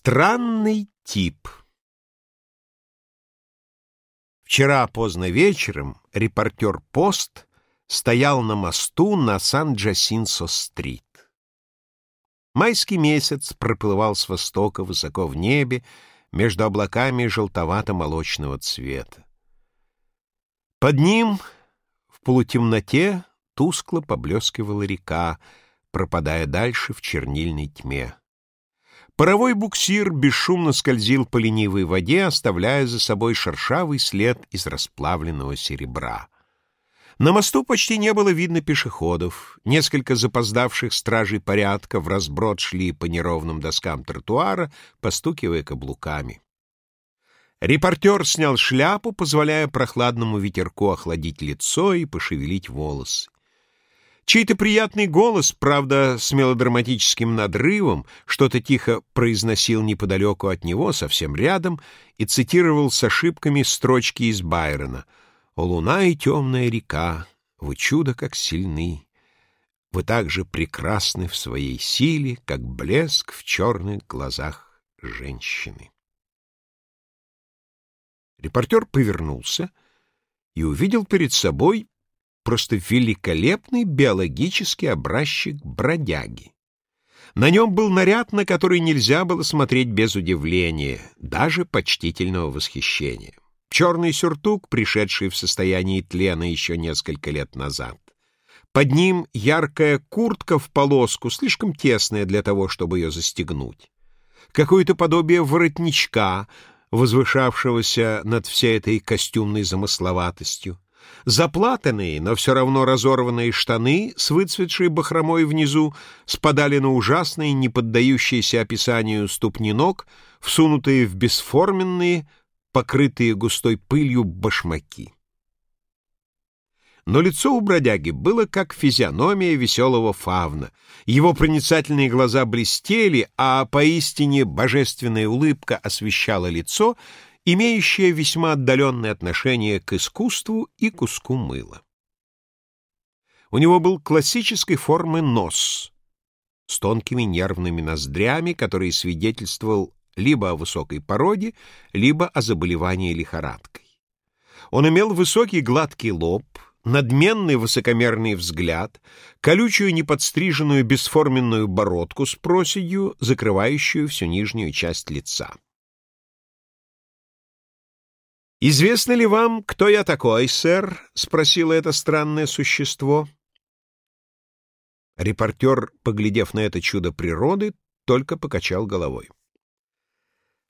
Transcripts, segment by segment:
Странный тип Вчера поздно вечером репортер «Пост» стоял на мосту на Сан-Джасинсо-стрит. Майский месяц проплывал с востока высоко в небе между облаками желтовато-молочного цвета. Под ним в полутемноте тускло поблескивала река, пропадая дальше в чернильной тьме. Паровой буксир бесшумно скользил по ленивой воде, оставляя за собой шершавый след из расплавленного серебра. На мосту почти не было видно пешеходов. Несколько запоздавших стражей порядка в разброд шли по неровным доскам тротуара, постукивая каблуками. Репортер снял шляпу, позволяя прохладному ветерку охладить лицо и пошевелить волосы. Чей-то приятный голос, правда, с мелодраматическим надрывом, что-то тихо произносил неподалеку от него, совсем рядом, и цитировал с ошибками строчки из Байрона. «О луна и темная река, вы чудо как сильны, вы так же прекрасны в своей силе, как блеск в черных глазах женщины». Репортер повернулся и увидел перед собой просто великолепный биологический образчик бродяги. На нем был наряд, на который нельзя было смотреть без удивления, даже почтительного восхищения. Черный сюртук, пришедший в состояние тлена еще несколько лет назад. Под ним яркая куртка в полоску, слишком тесная для того, чтобы ее застегнуть. Какое-то подобие воротничка, возвышавшегося над всей этой костюмной замысловатостью. Заплатанные, но все равно разорванные штаны с выцветшей бахромой внизу спадали на ужасные, не поддающиеся описанию ступни ног, всунутые в бесформенные, покрытые густой пылью башмаки. Но лицо у бродяги было как физиономия веселого фавна. Его проницательные глаза блестели, а поистине божественная улыбка освещала лицо, имеющее весьма отдаленное отношение к искусству и куску мыла. У него был классической формы нос с тонкими нервными ноздрями, который свидетельствовал либо о высокой породе, либо о заболевании лихорадкой. Он имел высокий гладкий лоб, надменный высокомерный взгляд, колючую неподстриженную бесформенную бородку с проседью, закрывающую всю нижнюю часть лица. «Известно ли вам, кто я такой, сэр?» — спросило это странное существо. Репортер, поглядев на это чудо природы, только покачал головой.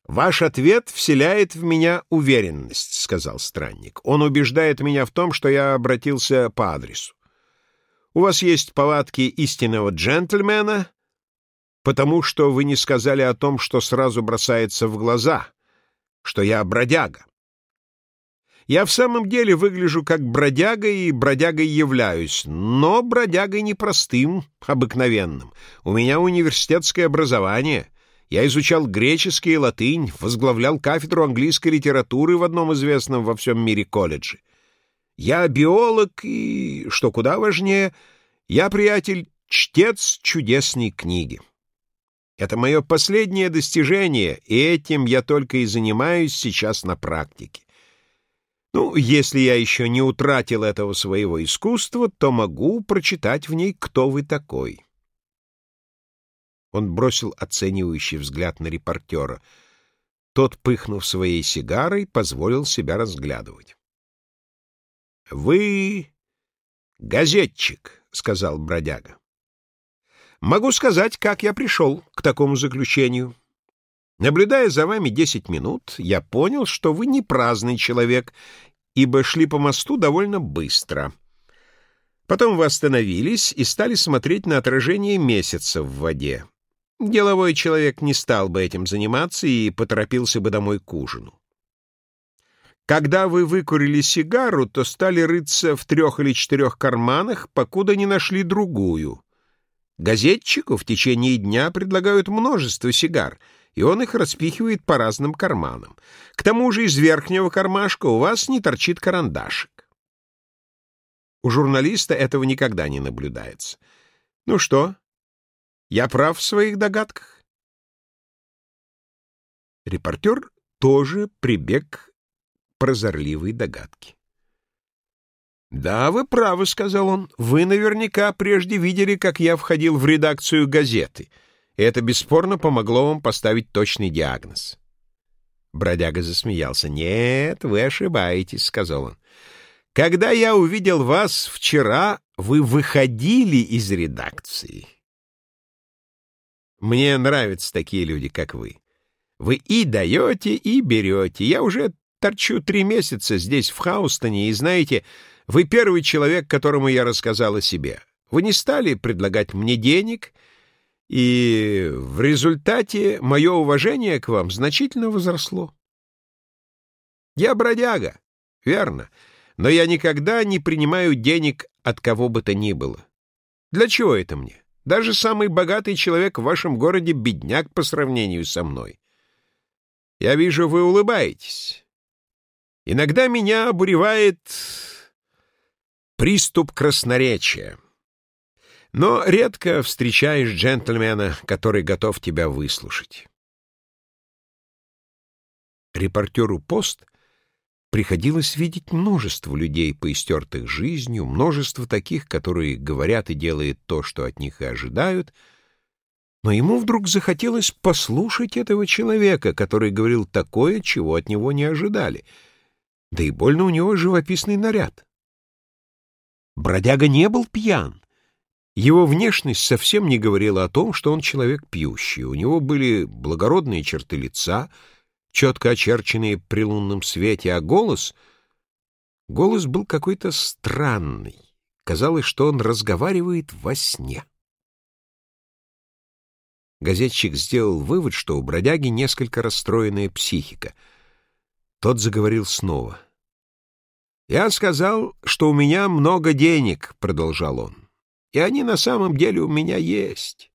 «Ваш ответ вселяет в меня уверенность», — сказал странник. «Он убеждает меня в том, что я обратился по адресу. У вас есть повадки истинного джентльмена, потому что вы не сказали о том, что сразу бросается в глаза, что я бродяга. Я в самом деле выгляжу как бродяга и бродягой являюсь, но бродягой непростым, обыкновенным. У меня университетское образование. Я изучал греческий и латынь, возглавлял кафедру английской литературы в одном известном во всем мире колледже. Я биолог и, что куда важнее, я, приятель, чтец чудесной книги. Это мое последнее достижение, и этим я только и занимаюсь сейчас на практике. Ну, если я еще не утратил этого своего искусства, то могу прочитать в ней, кто вы такой. Он бросил оценивающий взгляд на репортера. Тот, пыхнув своей сигарой, позволил себя разглядывать. — Вы газетчик, — сказал бродяга. — Могу сказать, как я пришел к такому заключению. Наблюдая за вами десять минут, я понял, что вы не праздный человек, ибо шли по мосту довольно быстро. Потом вы остановились и стали смотреть на отражение месяца в воде. Деловой человек не стал бы этим заниматься и поторопился бы домой к ужину. Когда вы выкурили сигару, то стали рыться в трех или четырех карманах, покуда не нашли другую. Газетчику в течение дня предлагают множество сигар — и он их распихивает по разным карманам. К тому же из верхнего кармашка у вас не торчит карандашик. У журналиста этого никогда не наблюдается. Ну что, я прав в своих догадках? Репортер тоже прибег к прозорливой догадке. «Да, вы правы», — сказал он. «Вы наверняка прежде видели, как я входил в редакцию газеты, это бесспорно помогло вам поставить точный диагноз». Бродяга засмеялся. «Нет, вы ошибаетесь», — сказал он. «Когда я увидел вас вчера, вы выходили из редакции». Мне нравятся такие люди, как вы. Вы и даете, и берете. Я уже торчу три месяца здесь, в Хаустоне, и знаете, вы первый человек, которому я рассказал о себе. Вы не стали предлагать мне денег, и в результате мое уважение к вам значительно возросло. Я бродяга, верно, но я никогда не принимаю денег от кого бы то ни было. Для чего это мне? Даже самый богатый человек в вашем городе бедняк по сравнению со мной. Я вижу, вы улыбаетесь. Иногда меня обуревает приступ красноречия. Но редко встречаешь джентльмена, который готов тебя выслушать. Репортеру «Пост» приходилось видеть множество людей, поистертых жизнью, множество таких, которые говорят и делают то, что от них и ожидают, но ему вдруг захотелось послушать этого человека, который говорил такое, чего от него не ожидали. Да и больно у него живописный наряд. Бродяга не был пьян. Его внешность совсем не говорила о том, что он человек пьющий. У него были благородные черты лица, четко очерченные при лунном свете, а голос... Голос был какой-то странный. Казалось, что он разговаривает во сне. Газетчик сделал вывод, что у бродяги несколько расстроенная психика. Тот заговорил снова — «Я сказал, что у меня много денег», — продолжал он. «И они на самом деле у меня есть.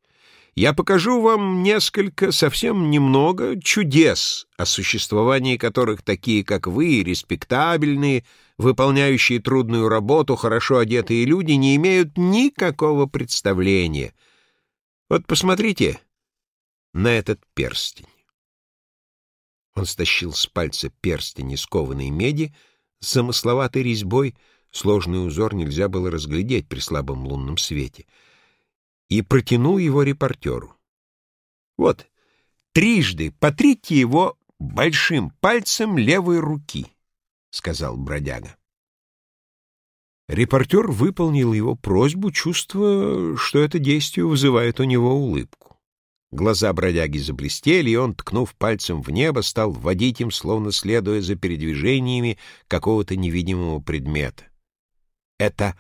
Я покажу вам несколько, совсем немного, чудес, о существовании которых такие, как вы, респектабельные, выполняющие трудную работу, хорошо одетые люди, не имеют никакого представления. Вот посмотрите на этот перстень». Он стащил с пальца перстень из кованой меди, — замысловатой резьбой сложный узор нельзя было разглядеть при слабом лунном свете, и протянул его репортеру. «Вот, трижды потрите его большим пальцем левой руки», — сказал бродяга. Репортер выполнил его просьбу, чувствуя, что это действие вызывает у него улыбку. Глаза бродяги заблестели, и он, ткнув пальцем в небо, стал водить им, словно следуя за передвижениями какого-то невидимого предмета. «Это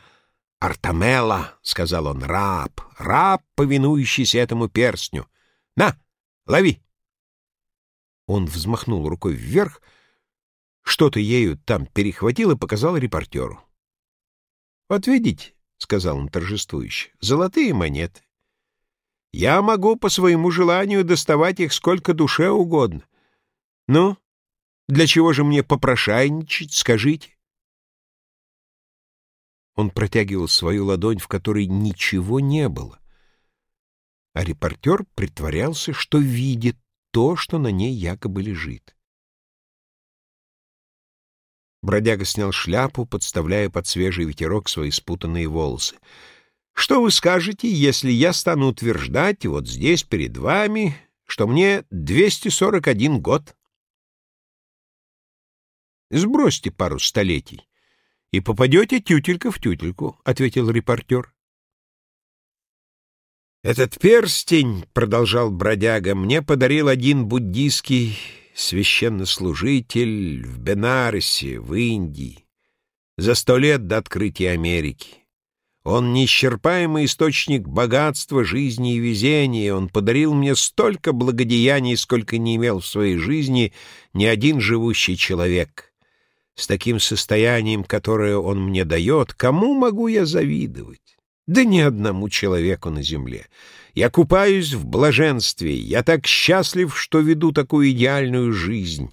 Артамела», — сказал он, — «раб, раб, повинующийся этому перстню. На, лови!» Он взмахнул рукой вверх, что-то ею там перехватил и показал репортеру. «Вот видите», — сказал он торжествующе, — «золотые монеты. Я могу по своему желанию доставать их сколько душе угодно. Ну, для чего же мне попрошайничать, скажите? Он протягивал свою ладонь, в которой ничего не было. А репортер притворялся, что видит то, что на ней якобы лежит. Бродяга снял шляпу, подставляя под свежий ветерок свои спутанные волосы. Что вы скажете, если я стану утверждать вот здесь перед вами, что мне 241 год? Сбросьте пару столетий, и попадете тютелька в тютельку, — ответил репортер. «Этот перстень, — продолжал бродяга, — мне подарил один буддийский священнослужитель в Бенаресе, в Индии, за сто лет до открытия Америки. Он неисчерпаемый источник богатства, жизни и везения. Он подарил мне столько благодеяний, сколько не имел в своей жизни ни один живущий человек. С таким состоянием, которое он мне дает, кому могу я завидовать? Да ни одному человеку на земле. Я купаюсь в блаженстве, я так счастлив, что веду такую идеальную жизнь.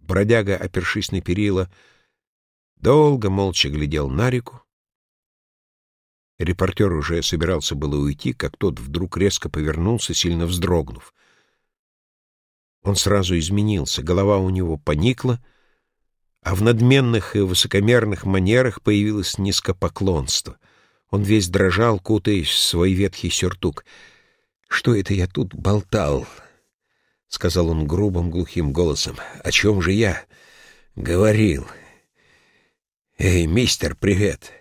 Бродяга, опершись на перила, — Долго молча глядел на реку. Репортер уже собирался было уйти, как тот вдруг резко повернулся, сильно вздрогнув. Он сразу изменился, голова у него поникла, а в надменных и высокомерных манерах появилось низкопоклонство. Он весь дрожал, кутаясь в свой ветхий сюртук. «Что это я тут болтал?» — сказал он грубым глухим голосом. «О чем же я говорил?» «Эй, мистер, привет!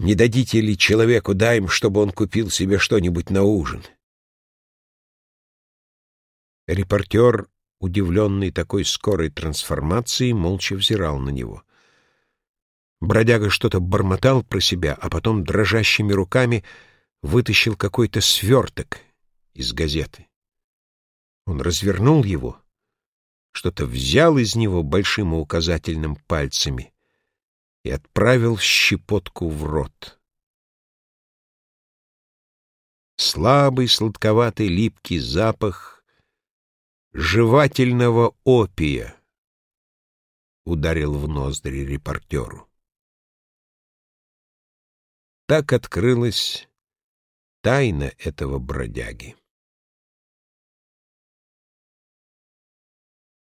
Не дадите ли человеку дайм, чтобы он купил себе что-нибудь на ужин?» Репортер, удивленный такой скорой трансформацией, молча взирал на него. Бродяга что-то бормотал про себя, а потом дрожащими руками вытащил какой-то сверток из газеты. Он развернул его, что-то взял из него большим и указательным пальцами и отправил щепотку в рот. Слабый, сладковатый, липкий запах жевательного опия ударил в ноздри репортеру. Так открылась тайна этого бродяги.